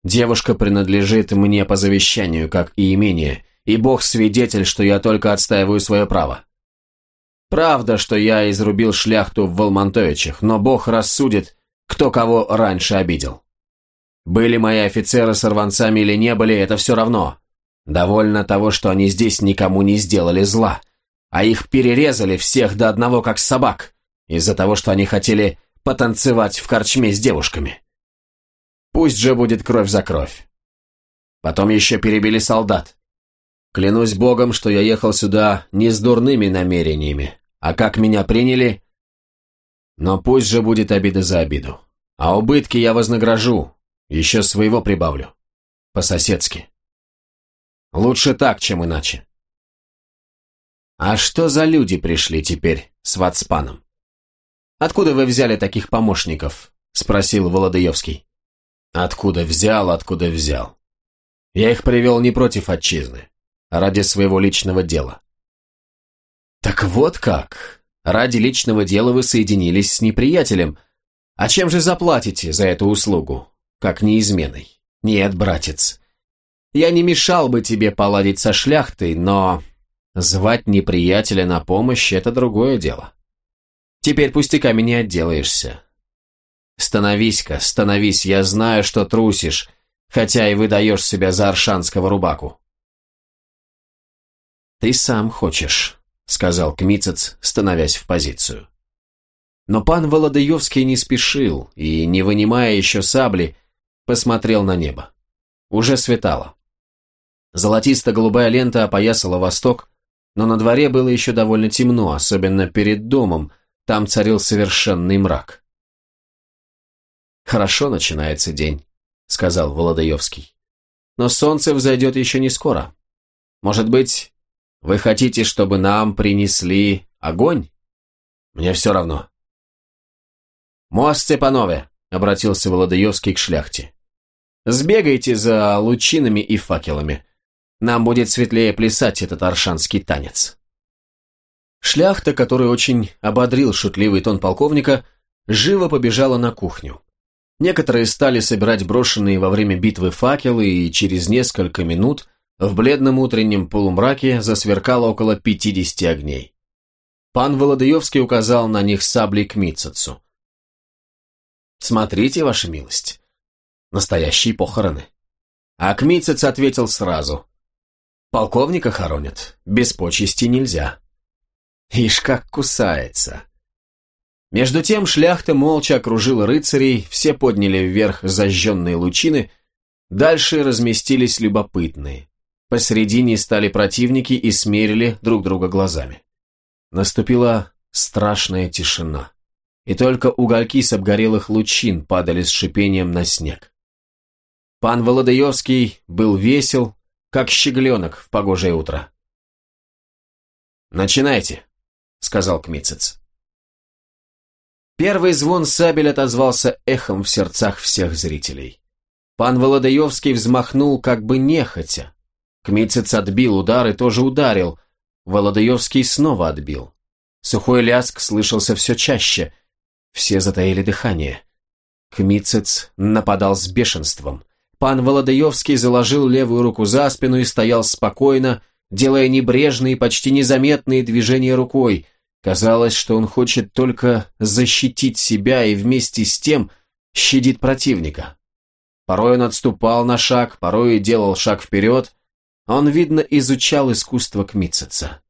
Девушка принадлежит мне по завещанию, как и имение, и Бог свидетель, что я только отстаиваю свое право. Правда, что я изрубил шляхту в Волмонтовичах, но Бог рассудит, кто кого раньше обидел. Были мои офицеры сорванцами или не были, это все равно. Довольно того, что они здесь никому не сделали зла, а их перерезали всех до одного, как собак, из-за того, что они хотели потанцевать в корчме с девушками. Пусть же будет кровь за кровь. Потом еще перебили солдат. Клянусь богом, что я ехал сюда не с дурными намерениями, а как меня приняли... Но пусть же будет обида за обиду. А убытки я вознагражу, еще своего прибавлю. По-соседски. Лучше так, чем иначе. А что за люди пришли теперь с Вацпаном? Откуда вы взяли таких помощников? Спросил Володоевский. Откуда взял, откуда взял. Я их привел не против отчизны, а ради своего личного дела. Так вот как. Ради личного дела вы соединились с неприятелем. А чем же заплатите за эту услугу? Как не изменой? Нет, братец. Я не мешал бы тебе поладить со шляхтой, но звать неприятеля на помощь – это другое дело. Теперь пустяками не отделаешься. Становись-ка, становись, я знаю, что трусишь, хотя и выдаешь себя за аршанского рубаку. Ты сам хочешь, сказал Кмицец, становясь в позицию. Но пан Володаевский не спешил и, не вынимая еще сабли, посмотрел на небо. Уже светало. Золотисто-голубая лента опоясала восток, но на дворе было еще довольно темно, особенно перед домом, там царил совершенный мрак. «Хорошо начинается день», — сказал Володаевский. но солнце взойдет еще не скоро. Может быть, вы хотите, чтобы нам принесли огонь? Мне все равно. «Мост Степанове», — обратился Володаевский к шляхте. «Сбегайте за лучинами и факелами. Нам будет светлее плясать этот аршанский танец». Шляхта, который очень ободрил шутливый тон полковника, живо побежала на кухню. Некоторые стали собирать брошенные во время битвы факелы, и через несколько минут в бледном утреннем полумраке засверкало около пятидесяти огней. Пан Володаевский указал на них саблей к Митцецу. «Смотрите, ваша милость. Настоящие похороны». А Кмицец ответил сразу. «Полковника хоронят. Без почести нельзя». Ишь, как кусается. Между тем шляхта молча окружила рыцарей, все подняли вверх зажженные лучины, дальше разместились любопытные. Посередине стали противники и смерили друг друга глазами. Наступила страшная тишина и только угольки с обгорелых лучин падали с шипением на снег. Пан Володаевский был весел, как щегленок в погожее утро. «Начинайте», — сказал Кмицец. Первый звон сабель отозвался эхом в сердцах всех зрителей. Пан Володаевский взмахнул как бы нехотя. Кмицец отбил удар и тоже ударил. Володаевский снова отбил. Сухой ляск слышался все чаще. Все затаили дыхание. Кмицец нападал с бешенством. Пан Володаевский заложил левую руку за спину и стоял спокойно, делая небрежные, почти незаметные движения рукой. Казалось, что он хочет только защитить себя и вместе с тем щадит противника. Порой он отступал на шаг, порой делал шаг вперед. Он, видно, изучал искусство Кмицеца.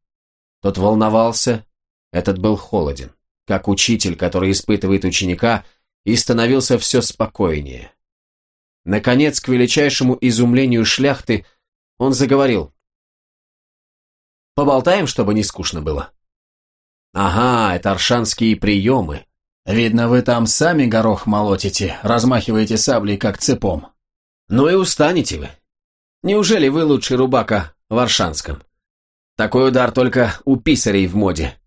Тот волновался, этот был холоден как учитель, который испытывает ученика, и становился все спокойнее. Наконец, к величайшему изумлению шляхты, он заговорил. «Поболтаем, чтобы не скучно было?» «Ага, это аршанские приемы. Видно, вы там сами горох молотите, размахиваете саблей, как цепом. Ну и устанете вы. Неужели вы лучший рубака в Аршанском? Такой удар только у писарей в моде.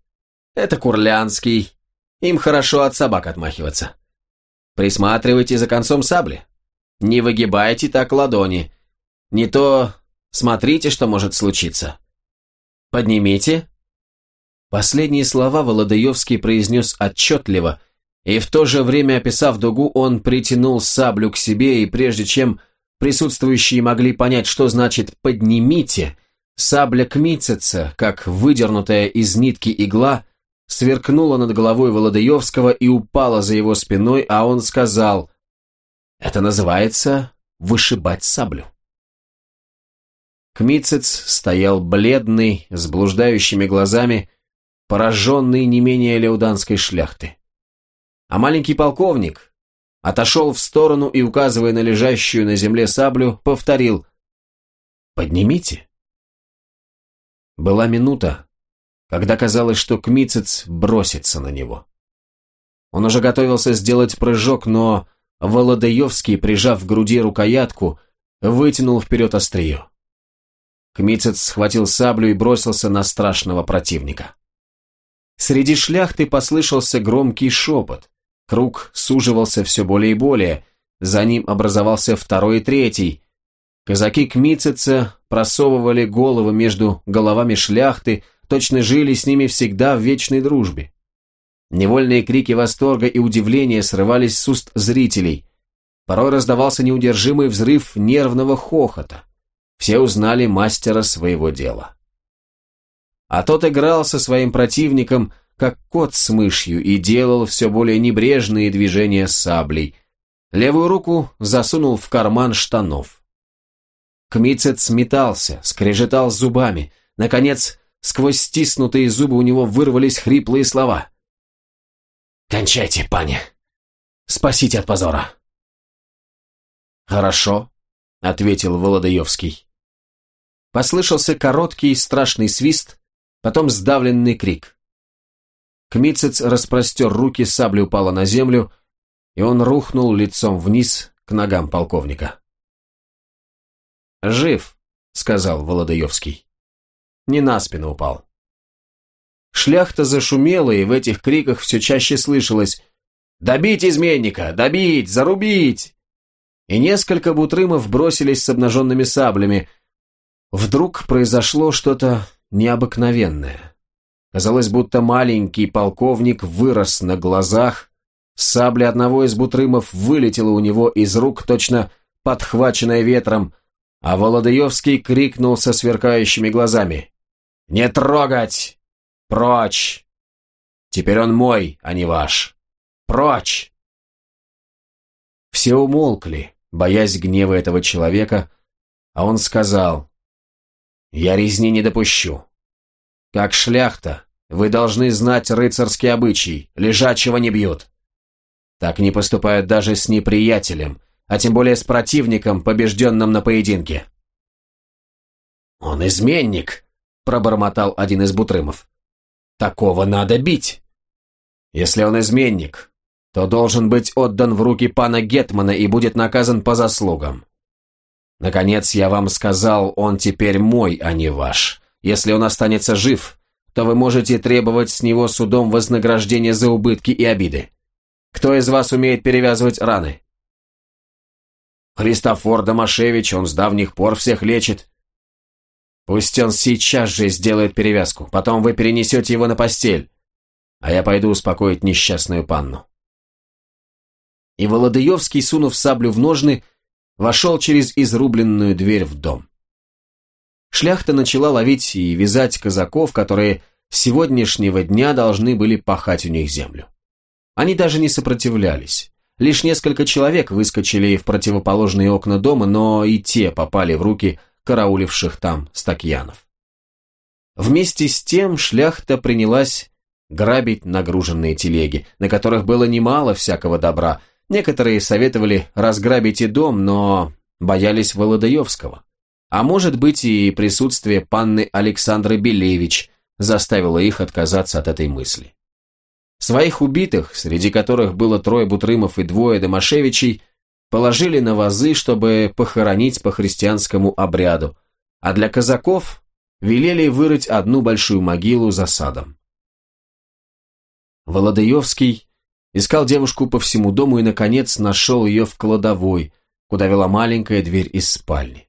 Это Курлянский. Им хорошо от собак отмахиваться. Присматривайте за концом сабли. Не выгибайте так ладони. Не то смотрите, что может случиться. Поднимите. Последние слова Володаевский произнес отчетливо, и в то же время, описав дугу, он притянул саблю к себе, и прежде чем присутствующие могли понять, что значит «поднимите», сабля кмицеца, как выдернутая из нитки игла, сверкнула над головой Володаевского и упала за его спиной, а он сказал, «Это называется вышибать саблю». Кмицец стоял бледный, с блуждающими глазами, пораженный не менее леуданской шляхты. А маленький полковник отошел в сторону и, указывая на лежащую на земле саблю, повторил «Поднимите». Была минута, когда казалось, что Кмицец бросится на него. Он уже готовился сделать прыжок, но Володаевский, прижав к груди рукоятку, вытянул вперед острие. Кмицец схватил саблю и бросился на страшного противника. Среди шляхты послышался громкий шепот. Круг суживался все более и более, за ним образовался второй и третий. Казаки Кмицеца просовывали головы между головами шляхты, точно жили с ними всегда в вечной дружбе. Невольные крики восторга и удивления срывались с уст зрителей. Порой раздавался неудержимый взрыв нервного хохота. Все узнали мастера своего дела. А тот играл со своим противником, как кот с мышью, и делал все более небрежные движения саблей. Левую руку засунул в карман штанов. Кмицец метался, скрежетал зубами. Наконец, Сквозь стиснутые зубы у него вырвались хриплые слова. «Кончайте, пани! Спасите от позора!» «Хорошо», — ответил Володаевский. Послышался короткий страшный свист, потом сдавленный крик. Кмицец распростер руки, сабля упала на землю, и он рухнул лицом вниз к ногам полковника. «Жив», — сказал Володаевский. Не на спину упал. Шляхта зашумела, и в этих криках все чаще слышалось «Добить изменника! Добить! Зарубить!» И несколько бутрымов бросились с обнаженными саблями. Вдруг произошло что-то необыкновенное. Казалось, будто маленький полковник вырос на глазах, сабля одного из бутрымов вылетела у него из рук, точно подхваченная ветром, а Володаевский крикнул со сверкающими глазами «Не трогать! Прочь! Теперь он мой, а не ваш! Прочь!» Все умолкли, боясь гнева этого человека, а он сказал «Я резни не допущу. Как шляхта, вы должны знать рыцарский обычай, лежачего не бьют. Так не поступают даже с неприятелем, а тем более с противником, побежденным на поединке. «Он изменник», – пробормотал один из бутрымов. «Такого надо бить. Если он изменник, то должен быть отдан в руки пана Гетмана и будет наказан по заслугам. Наконец, я вам сказал, он теперь мой, а не ваш. Если он останется жив, то вы можете требовать с него судом вознаграждения за убытки и обиды. Кто из вас умеет перевязывать раны? Христофор Домашевич, он с давних пор всех лечит. Пусть он сейчас же сделает перевязку, потом вы перенесете его на постель, а я пойду успокоить несчастную панну. И Володыевский, сунув саблю в ножны, вошел через изрубленную дверь в дом. Шляхта начала ловить и вязать казаков, которые с сегодняшнего дня должны были пахать у них землю. Они даже не сопротивлялись. Лишь несколько человек выскочили в противоположные окна дома, но и те попали в руки карауливших там стакьянов. Вместе с тем шляхта принялась грабить нагруженные телеги, на которых было немало всякого добра. Некоторые советовали разграбить и дом, но боялись Володаевского. А может быть и присутствие панны Александры Белевич заставило их отказаться от этой мысли. Своих убитых, среди которых было трое Бутрымов и двое Домашевичей, положили на вазы, чтобы похоронить по христианскому обряду, а для казаков велели вырыть одну большую могилу за садом. Володаевский искал девушку по всему дому и, наконец, нашел ее в кладовой, куда вела маленькая дверь из спальни.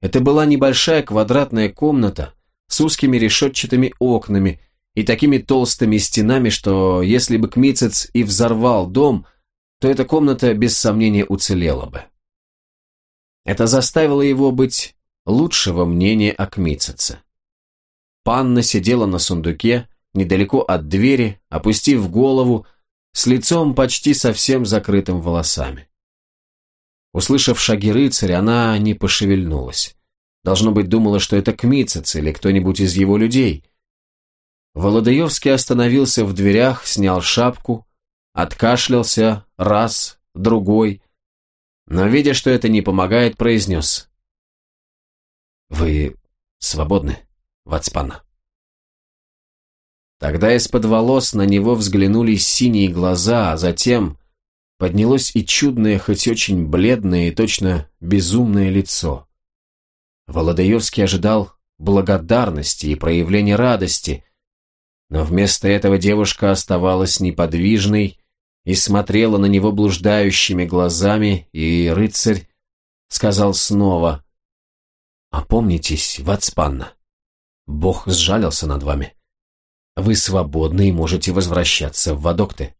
Это была небольшая квадратная комната с узкими решетчатыми окнами, и такими толстыми стенами, что если бы Кмицец и взорвал дом, то эта комната без сомнения уцелела бы. Это заставило его быть лучшего мнения о Кмицеце. Панна сидела на сундуке, недалеко от двери, опустив голову, с лицом почти совсем закрытым волосами. Услышав шаги рыцаря, она не пошевельнулась. Должно быть, думала, что это Кмицец или кто-нибудь из его людей, Володаевский остановился в дверях, снял шапку, откашлялся раз, другой, но, видя, что это не помогает, произнес. «Вы свободны, Вацпана?» Тогда из-под волос на него взглянули синие глаза, а затем поднялось и чудное, хоть очень бледное и точно безумное лицо. Володаевский ожидал благодарности и проявления радости, но вместо этого девушка оставалась неподвижной и смотрела на него блуждающими глазами, и рыцарь сказал снова «Опомнитесь, Вацпанна, Бог сжалился над вами. Вы свободны и можете возвращаться в Вадокты».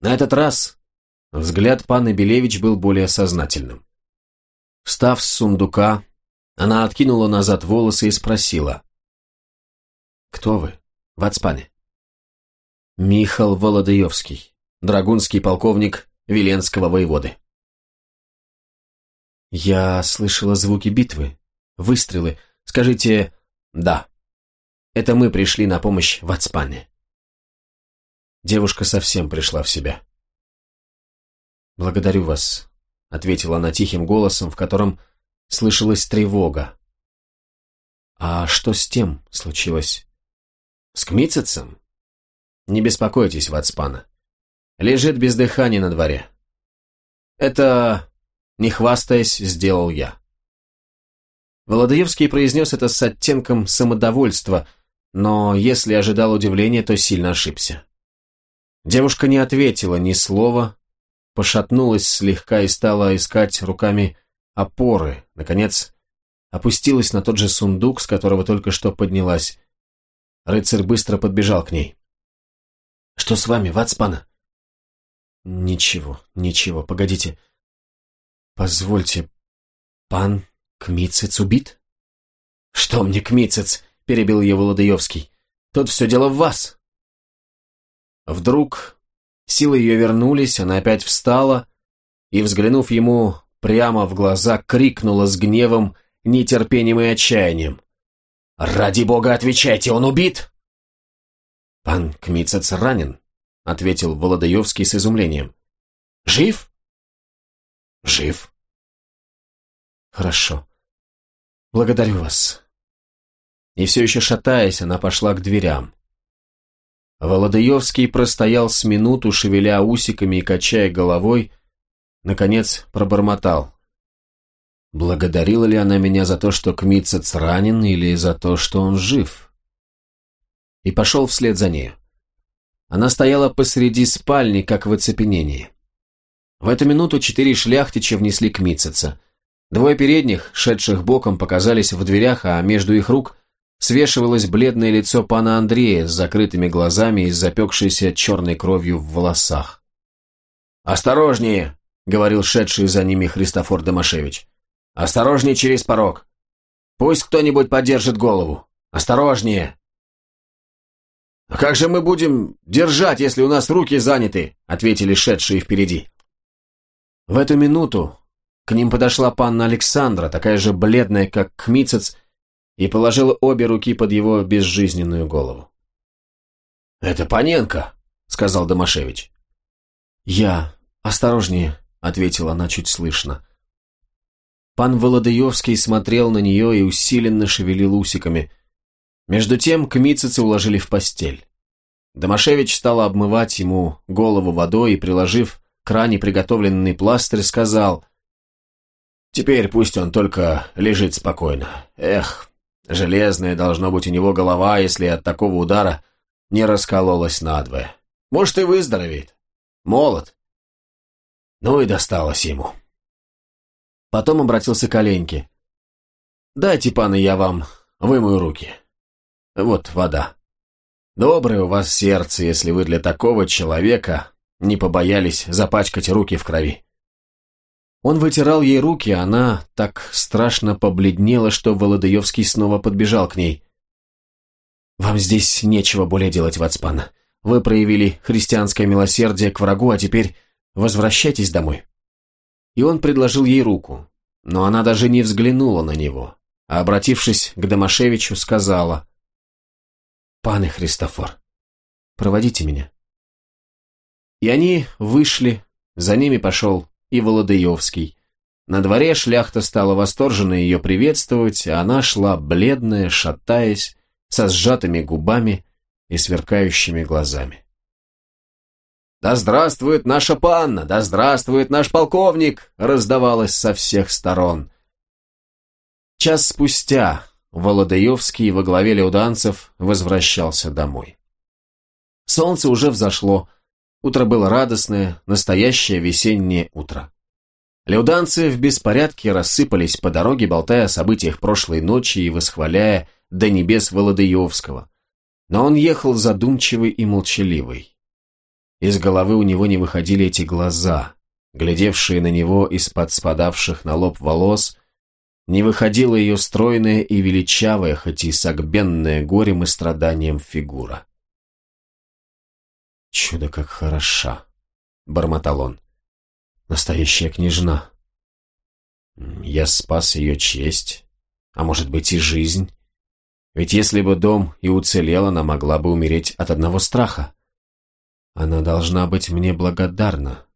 На этот раз взгляд паны Белевич был более сознательным. Встав с сундука, она откинула назад волосы и спросила «Кто вы, Вацпане?» «Михал Володаевский, драгунский полковник Веленского воеводы». «Я слышала звуки битвы, выстрелы. Скажите «да». Это мы пришли на помощь Вацпане». Девушка совсем пришла в себя. «Благодарю вас», — ответила она тихим голосом, в котором слышалась тревога. «А что с тем случилось?» С Кмицецем? Не беспокойтесь, Вацпана. Лежит без дыхания на дворе. Это не хвастаясь, сделал я. Володаевский произнес это с оттенком самодовольства, но если ожидал удивления, то сильно ошибся. Девушка не ответила ни слова, пошатнулась слегка и стала искать руками опоры. Наконец, опустилась на тот же сундук, с которого только что поднялась. Рыцарь быстро подбежал к ней. «Что с вами, Вацпана?» «Ничего, ничего, погодите. Позвольте, пан Кмицец убит?» «Что мне Кмицец?» – перебил ее Володаевский. «Тут все дело в вас». Вдруг силы ее вернулись, она опять встала и, взглянув ему прямо в глаза, крикнула с гневом, нетерпением и отчаянием. «Ради бога, отвечайте, он убит!» «Пан Кмицец ранен», — ответил Володаевский с изумлением. «Жив?» «Жив». «Хорошо. Благодарю вас». И все еще шатаясь, она пошла к дверям. Володаевский простоял с минуту, шевеля усиками и качая головой, наконец пробормотал. Благодарила ли она меня за то, что Кмитцец ранен, или за то, что он жив? И пошел вслед за нею. Она стояла посреди спальни, как в оцепенении. В эту минуту четыре шляхтича внесли Кмитцеца. Двое передних, шедших боком, показались в дверях, а между их рук свешивалось бледное лицо пана Андрея с закрытыми глазами и запекшейся черной кровью в волосах. «Осторожнее!» — говорил шедший за ними Христофор Домашевич. «Осторожнее через порог! Пусть кто-нибудь подержит голову! Осторожнее!» «А как же мы будем держать, если у нас руки заняты?» — ответили шедшие впереди. В эту минуту к ним подошла панна Александра, такая же бледная, как Кмицец, и положила обе руки под его безжизненную голову. «Это Паненко», — сказал Домашевич. «Я. Осторожнее», — ответила она чуть слышно. Пан Володаевский смотрел на нее и усиленно шевелил усиками. Между тем Кмитцица уложили в постель. Домашевич стал обмывать ему голову водой и, приложив к ране приготовленный пластырь, сказал «Теперь пусть он только лежит спокойно. Эх, Железная должно быть у него голова, если от такого удара не раскололась надвое. Может, и выздоровеет. Молод. Ну и досталось ему. Потом обратился к Оленьке. «Дайте, паны, я вам вымою руки. Вот вода. Доброе у вас сердце, если вы для такого человека не побоялись запачкать руки в крови. Он вытирал ей руки, а она так страшно побледнела, что Володаевский снова подбежал к ней. «Вам здесь нечего более делать, Вацпана. Вы проявили христианское милосердие к врагу, а теперь возвращайтесь домой». И он предложил ей руку, но она даже не взглянула на него, а, обратившись к Домашевичу, сказала «Пане Христофор, проводите меня». И они вышли, за ними пошел и Володаевский. На дворе шляхта стала восторженно ее приветствовать, а она шла бледная, шатаясь, со сжатыми губами и сверкающими глазами. «Да здравствует наша панна! Да здравствует наш полковник!» раздавалось со всех сторон. Час спустя Володаевский во главе леуданцев возвращался домой. Солнце уже взошло, Утро было радостное, настоящее весеннее утро. Леуданцы в беспорядке рассыпались по дороге, болтая о событиях прошлой ночи и восхваляя до небес Володаевского. Но он ехал задумчивый и молчаливый. Из головы у него не выходили эти глаза, глядевшие на него из-под спадавших на лоб волос, не выходила ее стройная и величавая, хоть и согбенная горем и страданием фигура. «Чудо как хороша!» — бормотал он. «Настоящая княжна. Я спас ее честь, а может быть и жизнь. Ведь если бы дом и уцелел, она могла бы умереть от одного страха. Она должна быть мне благодарна.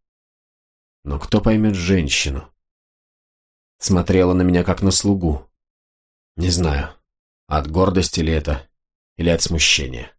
Но кто поймет женщину? Смотрела на меня как на слугу. Не знаю, от гордости ли это или от смущения.